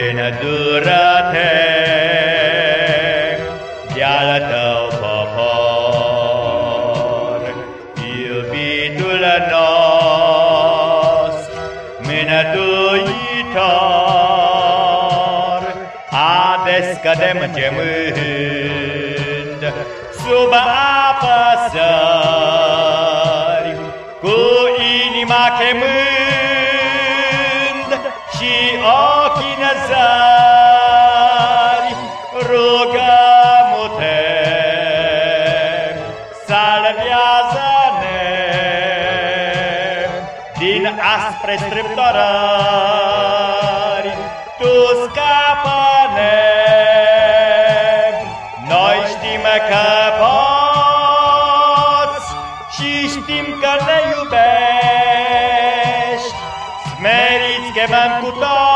Îndură-te de-al tău popor, iubitul nostru, mânătuitor, Ades cădem gemând sub apă sări, ochii năzari, rugăm-te, salvează-ne. Din aspre strâmtorări, Tu scapă-ne, noi știm că poți și știm că ne iubești, smeriți chemăm cu toți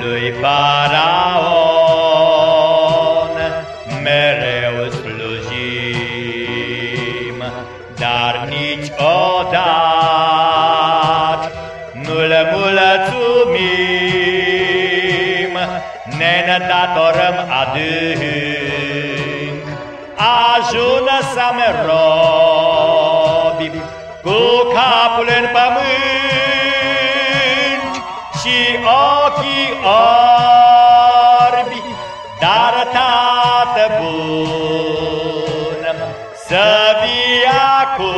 Lui Faraon mereu slujim, dar niciodată nu-l mulțumim, ne datorăm adânc, ajună să robi cu capul în pământ orbi, dar Tată bun, să vii acum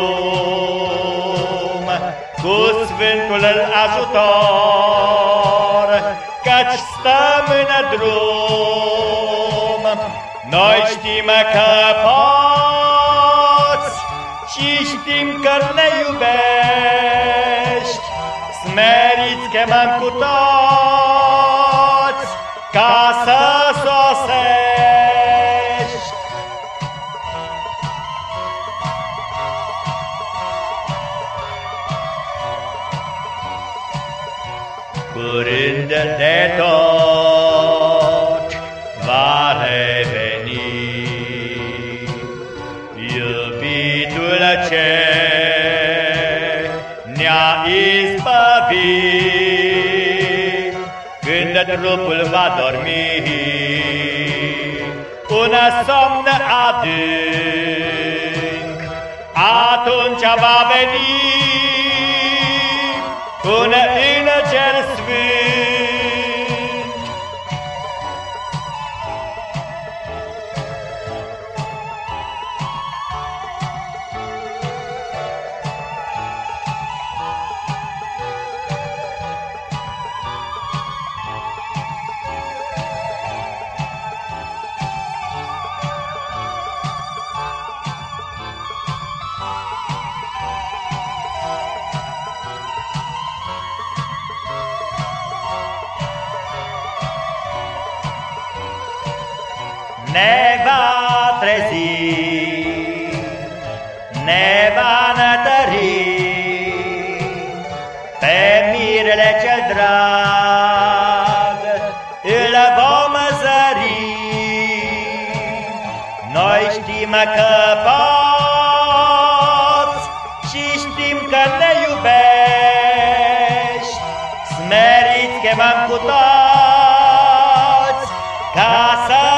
cu Sfântul ajutor, căci stăm în drum. Noi știm că poți și știm că ne iubești, smeriți chemăm cu toți Curând de tot va reveni. Iubitul ce ne-a izbăvit când trupul va dormi un somn adânc, atunci va veni ne va trezi, ne va nătări. Pe mirele ce drag, îl vom zări. Noi știm că poți și știm că ne iubești, smeriți că v-am cu toți ca să